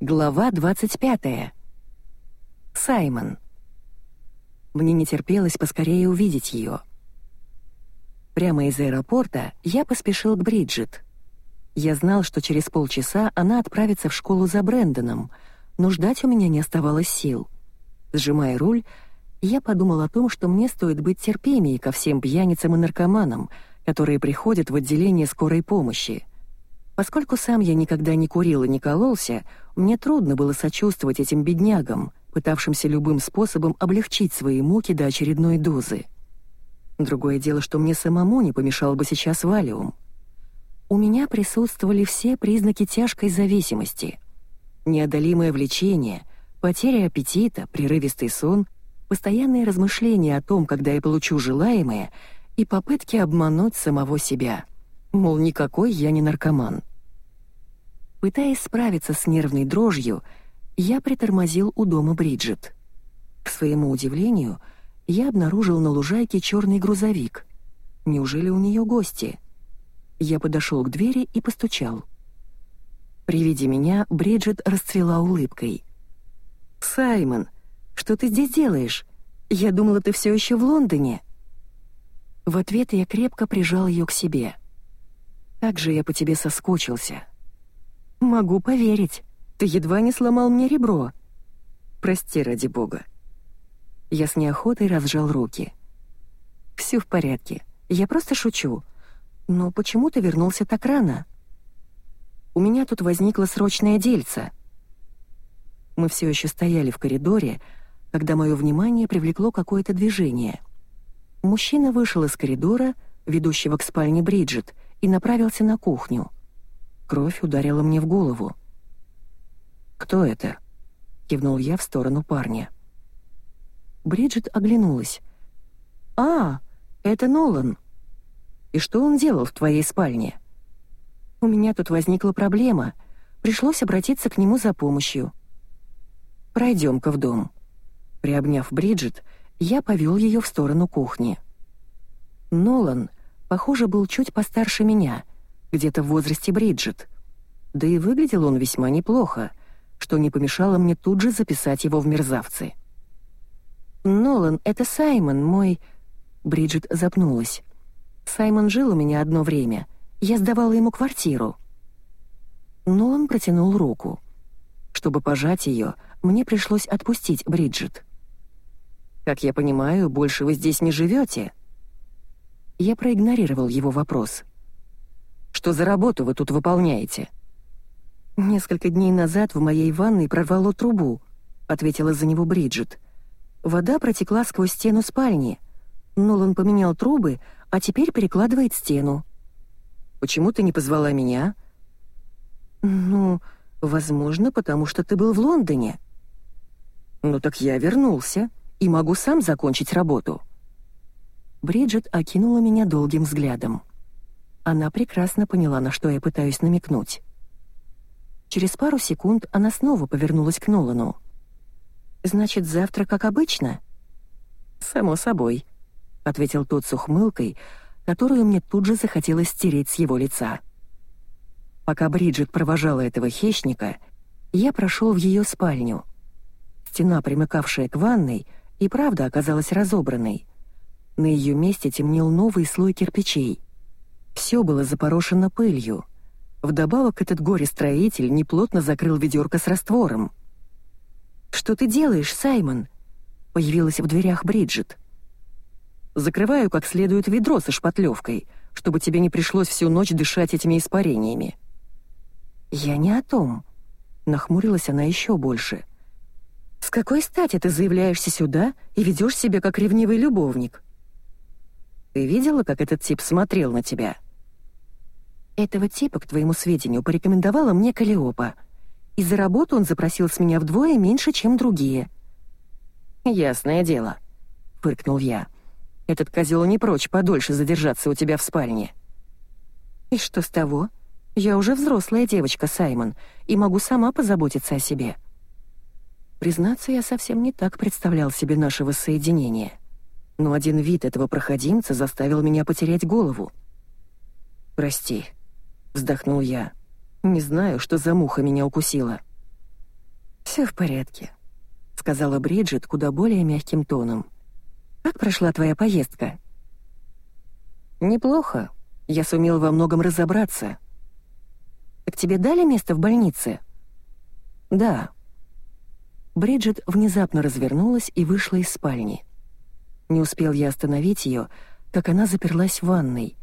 Глава 25. Саймон. Мне не терпелось поскорее увидеть ее. Прямо из аэропорта я поспешил к Бриджит. Я знал, что через полчаса она отправится в школу за Брэндоном, но ждать у меня не оставалось сил. Сжимая руль, я подумал о том, что мне стоит быть терпимее ко всем пьяницам и наркоманам, которые приходят в отделение скорой помощи — Поскольку сам я никогда не курил и не кололся, мне трудно было сочувствовать этим беднягам, пытавшимся любым способом облегчить свои муки до очередной дозы. Другое дело, что мне самому не помешал бы сейчас валиум. У меня присутствовали все признаки тяжкой зависимости. Неодолимое влечение, потеря аппетита, прерывистый сон, постоянные размышления о том, когда я получу желаемое, и попытки обмануть самого себя. Мол, никакой я не наркоман. Пытаясь справиться с нервной дрожью, я притормозил у дома Бриджит. К своему удивлению, я обнаружил на лужайке черный грузовик. Неужели у нее гости? Я подошел к двери и постучал. При виде меня Бриджит расцвела улыбкой. «Саймон, что ты здесь делаешь? Я думала, ты все еще в Лондоне». В ответ я крепко прижал ее к себе. «Как же я по тебе соскучился!» «Могу поверить. Ты едва не сломал мне ребро». «Прости, ради бога». Я с неохотой разжал руки. «Всё в порядке. Я просто шучу. Но почему ты вернулся так рано?» «У меня тут возникло срочное дельце». Мы все еще стояли в коридоре, когда мое внимание привлекло какое-то движение. Мужчина вышел из коридора, ведущего к спальне Бриджит, и направился на кухню. Кровь ударила мне в голову. «Кто это?» — кивнул я в сторону парня. Бриджит оглянулась. «А, это Нолан. И что он делал в твоей спальне?» «У меня тут возникла проблема. Пришлось обратиться к нему за помощью». «Пройдем-ка в дом». Приобняв Бриджит, я повел ее в сторону кухни. Нолан, похоже, был чуть постарше меня — где-то в возрасте Бриджит. Да и выглядел он весьма неплохо, что не помешало мне тут же записать его в мерзавцы. «Нолан, это Саймон, мой...» Бриджит запнулась. «Саймон жил у меня одно время. Я сдавала ему квартиру». Нолан протянул руку. Чтобы пожать ее, мне пришлось отпустить Бриджит. «Как я понимаю, больше вы здесь не живете?» Я проигнорировал его вопрос. Что за работу вы тут выполняете?» «Несколько дней назад в моей ванной прорвало трубу», — ответила за него Бриджит. «Вода протекла сквозь стену спальни. Нолан поменял трубы, а теперь перекладывает стену». «Почему ты не позвала меня?» «Ну, возможно, потому что ты был в Лондоне». «Ну так я вернулся и могу сам закончить работу». Бриджит окинула меня долгим взглядом. Она прекрасно поняла, на что я пытаюсь намекнуть. Через пару секунд она снова повернулась к Нолану. «Значит, завтра как обычно?» «Само собой», — ответил тот с ухмылкой, которую мне тут же захотелось стереть с его лица. Пока Бриджит провожала этого хищника, я прошел в ее спальню. Стена, примыкавшая к ванной, и правда оказалась разобранной. На ее месте темнел новый слой кирпичей. Все было запорошено пылью. Вдобавок этот горе-строитель неплотно закрыл ведерко с раствором. «Что ты делаешь, Саймон?» — появилась в дверях Бриджит. «Закрываю как следует ведро со шпатлевкой, чтобы тебе не пришлось всю ночь дышать этими испарениями». «Я не о том», — нахмурилась она еще больше. «С какой стати ты заявляешься сюда и ведешь себя как ревнивый любовник?» «Ты видела, как этот тип смотрел на тебя?» Этого типа, к твоему сведению, порекомендовала мне Калиопа. И за работу он запросил с меня вдвое меньше, чем другие. «Ясное дело», — фыркнул я. «Этот козел не прочь подольше задержаться у тебя в спальне». «И что с того? Я уже взрослая девочка, Саймон, и могу сама позаботиться о себе». Признаться, я совсем не так представлял себе нашего соединения. Но один вид этого проходимца заставил меня потерять голову. «Прости», вздохнул я. Не знаю, что за муха меня укусила. Все в порядке», — сказала Бриджит куда более мягким тоном. «Как прошла твоя поездка?» «Неплохо. Я сумел во многом разобраться». «Так тебе дали место в больнице?» «Да». Бриджит внезапно развернулась и вышла из спальни. Не успел я остановить ее, как она заперлась в ванной.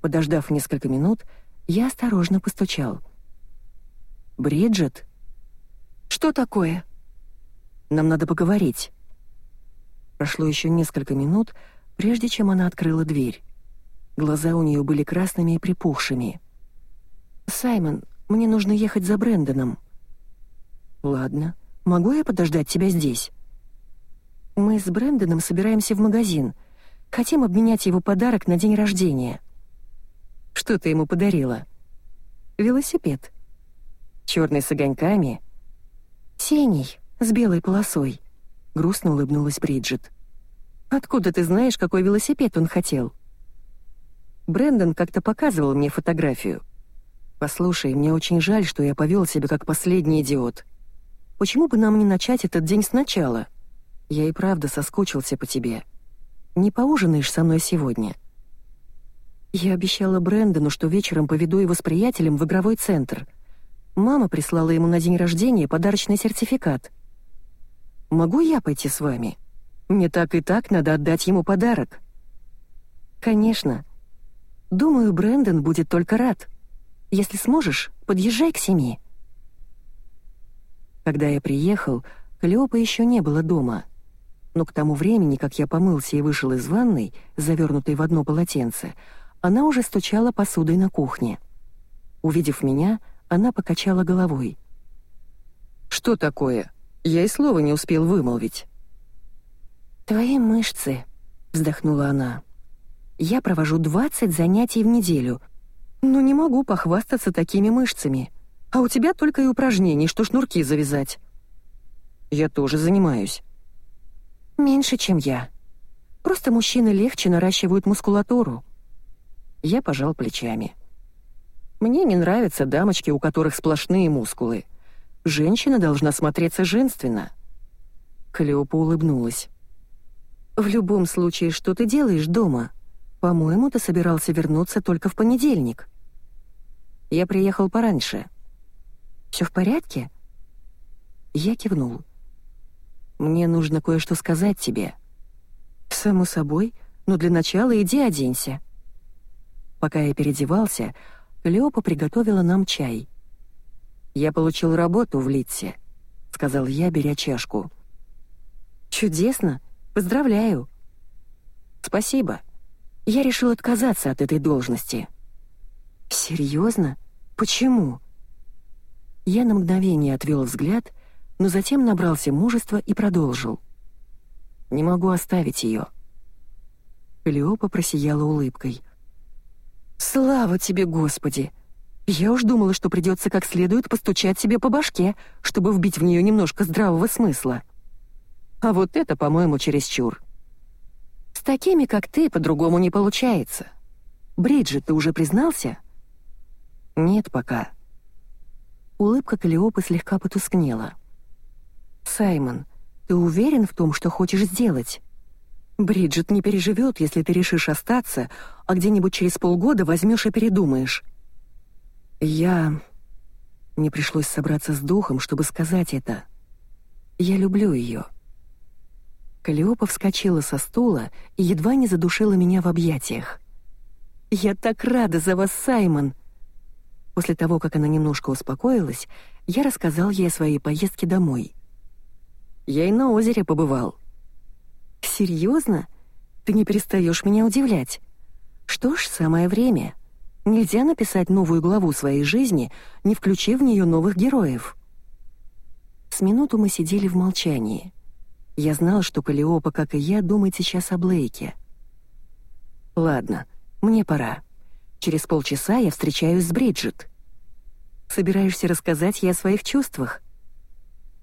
Подождав несколько минут, я осторожно постучал. «Бриджит?» «Что такое?» «Нам надо поговорить». Прошло еще несколько минут, прежде чем она открыла дверь. Глаза у нее были красными и припухшими. «Саймон, мне нужно ехать за Брэндоном». «Ладно. Могу я подождать тебя здесь?» «Мы с Брэндоном собираемся в магазин. Хотим обменять его подарок на день рождения». «Что ты ему подарила?» «Велосипед». «Черный с огоньками?» «Синий, с белой полосой», — грустно улыбнулась Бриджит. «Откуда ты знаешь, какой велосипед он хотел?» Брэндон как-то показывал мне фотографию. «Послушай, мне очень жаль, что я повел себя как последний идиот. Почему бы нам не начать этот день сначала? Я и правда соскучился по тебе. Не поужинаешь со мной сегодня?» Я обещала Брэндону, что вечером поведу его с приятелем в игровой центр. Мама прислала ему на день рождения подарочный сертификат. «Могу я пойти с вами? Мне так и так надо отдать ему подарок». «Конечно», Думаю, Брэндон будет только рад. Если сможешь, подъезжай к семи». Когда я приехал, Клеопа еще не было дома. Но к тому времени, как я помылся и вышел из ванной, завернутой в одно полотенце, она уже стучала посудой на кухне. Увидев меня, она покачала головой. «Что такое? Я и слова не успел вымолвить». «Твои мышцы», — вздохнула она. Я провожу 20 занятий в неделю, но не могу похвастаться такими мышцами. А у тебя только и упражнений, что шнурки завязать. Я тоже занимаюсь. Меньше, чем я. Просто мужчины легче наращивают мускулатуру. Я пожал плечами. Мне не нравятся дамочки, у которых сплошные мускулы. Женщина должна смотреться женственно. Клеопа улыбнулась. «В любом случае, что ты делаешь дома?» «По-моему, ты собирался вернуться только в понедельник». «Я приехал пораньше». «Все в порядке?» Я кивнул. «Мне нужно кое-что сказать тебе». «Само собой, но для начала иди оденься». Пока я переодевался, Клеопа приготовила нам чай. «Я получил работу в Литсе», — сказал я, беря чашку. «Чудесно! Поздравляю!» «Спасибо!» Я решил отказаться от этой должности. Серьезно? Почему? Я на мгновение отвел взгляд, но затем набрался мужества и продолжил. Не могу оставить ее. Клеопа просияла улыбкой. «Слава тебе, Господи! Я уж думала, что придется как следует постучать себе по башке, чтобы вбить в нее немножко здравого смысла. А вот это, по-моему, чересчур такими, как ты, по-другому не получается. Бриджит, ты уже признался?» «Нет пока». Улыбка Калиопы слегка потускнела. «Саймон, ты уверен в том, что хочешь сделать? Бриджит не переживет, если ты решишь остаться, а где-нибудь через полгода возьмешь и передумаешь». «Я...» Мне пришлось собраться с духом, чтобы сказать это. «Я люблю ее». Калиопа вскочила со стула и едва не задушила меня в объятиях. «Я так рада за вас, Саймон!» После того, как она немножко успокоилась, я рассказал ей о своей поездке домой. «Я и на озере побывал». «Серьезно? Ты не перестаешь меня удивлять. Что ж, самое время. Нельзя написать новую главу своей жизни, не включив в нее новых героев». С минуту мы сидели в молчании — я знал, что Калиопа, как и я, думает сейчас о Блейке. «Ладно, мне пора. Через полчаса я встречаюсь с Бриджит. Собираешься рассказать ей о своих чувствах?»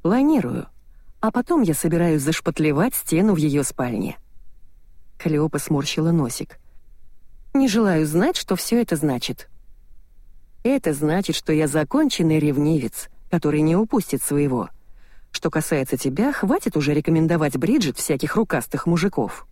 «Планирую. А потом я собираюсь зашпатлевать стену в ее спальне». Калиопа сморщила носик. «Не желаю знать, что все это значит». «Это значит, что я законченный ревнивец, который не упустит своего» Что касается тебя, хватит уже рекомендовать Бриджит всяких рукастых мужиков.